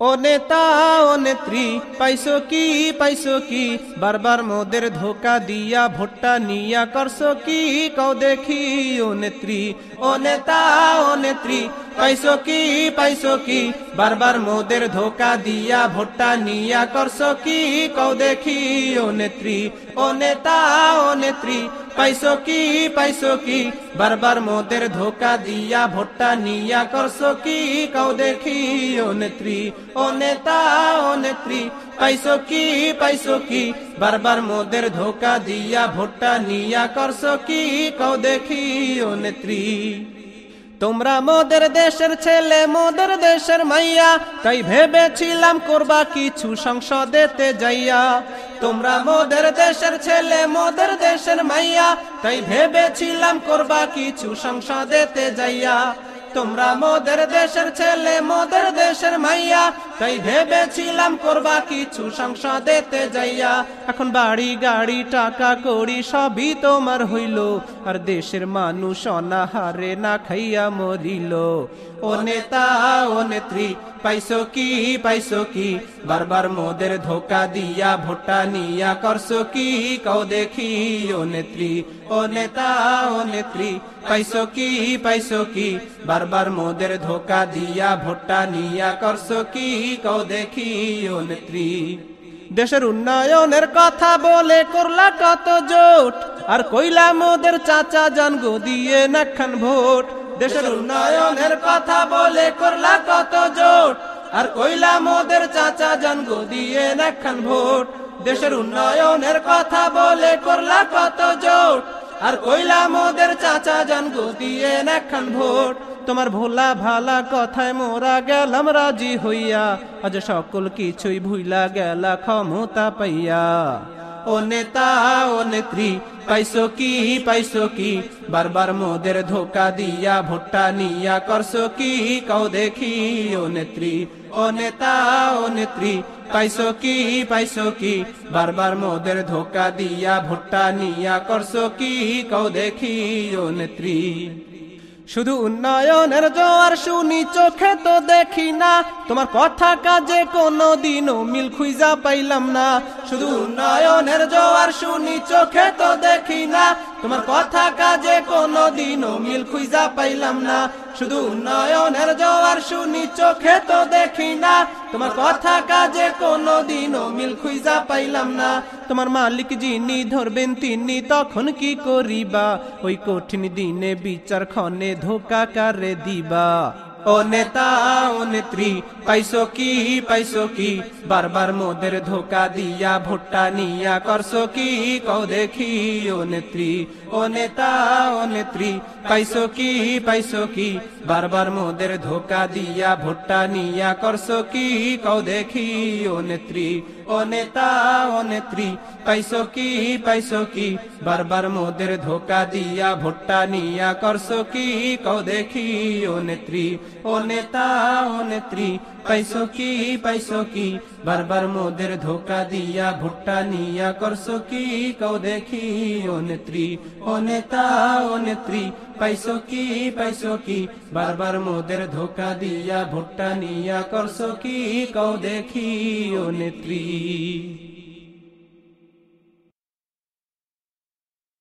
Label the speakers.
Speaker 1: ও নেতা, ও নেত্রী, পাইছো কি পাইছো কি? বারবার মোদের ধোকা দিয়া ভোটটা নিয়া করছ কি? কও দেখি, ও নেত্রী, ও নেতা, ও নেত্রী পাইছো কি পাইছো কি? বারবার মোদের ধোকা দিয়া ভোট্টা নিয়া করছ কি? কও দেখি, ও নেত্রী, ও নেতা, ও নেত্রী, পাইছো কি পাইছো কি? বারবার মোদের ধোকা দিয়া ভোট্টা নিয়া করছ কি? কও দেখি, ও নেত্রী, ও নেতা, ও নেত্রী, পাইছো কি পাইছো কি? বারবার মোদের ধোকা দিয়া ভোট্টা নিয়া করছ কি? কও দেখি, ও নেত্রী। তোমরা মোদের দেশের ছেলে, মোদের দেশের মাইয়া। তাই ভেবেছিলাম করবা কিছু সংসদেতে যাইয়া। তোমরা মোদের দেশের ছেলে, মোদের দেশের মাইয়া। তাই ভেবেছিলাম করবা কিছু সংসদেতে যাইয়া। তোমরা মোদের দেশের ছেলে, মোদের দেশের মাইয়া। তাই ভেবেছিলাম করবা কিছু সংসদেতে যাইয়া। এখন বাড়ি, গাড়ি, টাকা করি সবই তোমার হইল। আর দেশের মানুষ অনাহারে না খাইয়া মরিল। ও নেতা, ও নেত্রী, পাইছো কি পাইছো কি? বারবার মোদের ধোকা দিয়া ভোটা নিয়া করছ কি? কও দেখি, ও নেত্রী, ও নেতা, ও নেত্রী, পাইছো কি পাইছো কি? বারবার মোদের ধোকা দিয়া ভোটা নিয়া করছ কি? কও দেখি ও নেত্রী। দেশের উন্নয়নের কথা বলে করলা কত জোট, আর কইলা মোদের চাচা জান গো দিয়ে নাখান ভোট। দেশের উন্নয়নের কথা বলে করলা কত জোট, আর কইলা মোদের চাচা জান গো দিয়ে নাখান ভোট। দেশের উন্নয়নের কথা বলে করলা কত জোট, আর কইলা মোদের চাচা জান গো দিয়ে নাখান ভোট। তোমার ভোলা ভালা কথায় মোরা গেলাম রাজি হইয়া। আজ সকল কিছুই ভুইলা গেলা ক্ষমতা পাইয়া। ও নেতা, ও নেত্রী, পাইছো কি পাইছো কি? বারবার মোদের ধোকা দিয়া ভোট্টা নিয়া করছ কি? কও দেখি, ও নেত্রী, ও নেতা, ও নেত্রী, পাইছো কি পাইছো কি? বারবার মোদের ধোকা দিয়া ভোট্টা নিয়া করছ কি? কও দেখি, ও নেত্রী। শুধু উন্নয়নের জোয়ার শুনি, চোখে তো দেখি না। তোমার কথা কাজে কোনো দিনও মিল খুঁজা পাইলাম না। শুধু উন্নয়নের জোয়ার শুনি, চোখে তো দেখি না। তোমার কথা কাজে কোনো দিনও মিল খুঁজা পাইলাম না। শুধু উন্নয়নের জোয়ার শুনি, চোখে তো দেখি না। তোমার কথা কাজে কোনো দিনও মিল খুঁজা পাইলাম না। তোমার মালিক যিনি ধরবেন তিনি তখন কি করিবা? ওই কঠিন দিনে বিচার খনে ধোকা কারে দিবা? ও নেতা, ও নেত্রী, পাইছো কি পাইছো কি? বারবার মোদের ধোকা দিয়া, ভোট্টা নিয়া করছ কি? কও দেখি, ও নেত্রী, ও নেতা, ও নেত্রী, পাইছো কি পাইছো কি? বারবার মোদের ধোকা দিয়া, ভোট্টা নিয়া করছ কি? কও দেখি, ও নেত্রী, ও নেতা, ও নেত্রী, পাইছো কি পাইছো কি? বারবার মোদের ধোকা দিয়া, ভোট্টা নিয়া করছ কি? কও দেখি, ও নেত্রী ও নেতা, ও নেত্রী, পাইছো কি পাইছো কি? বারবার মোদের ধোকা দিয়া, ভুট্টা নিয়া করছ কি? কও দেখি, ও নেত্রী, ও নেতা, ও নেত্রী, পাইছো কি পাইছো কি? বারবার মোদের ধোকা দিয়া, ভুট্টা নিয়া করছ কি? কও দেখি, ও নেত্রী।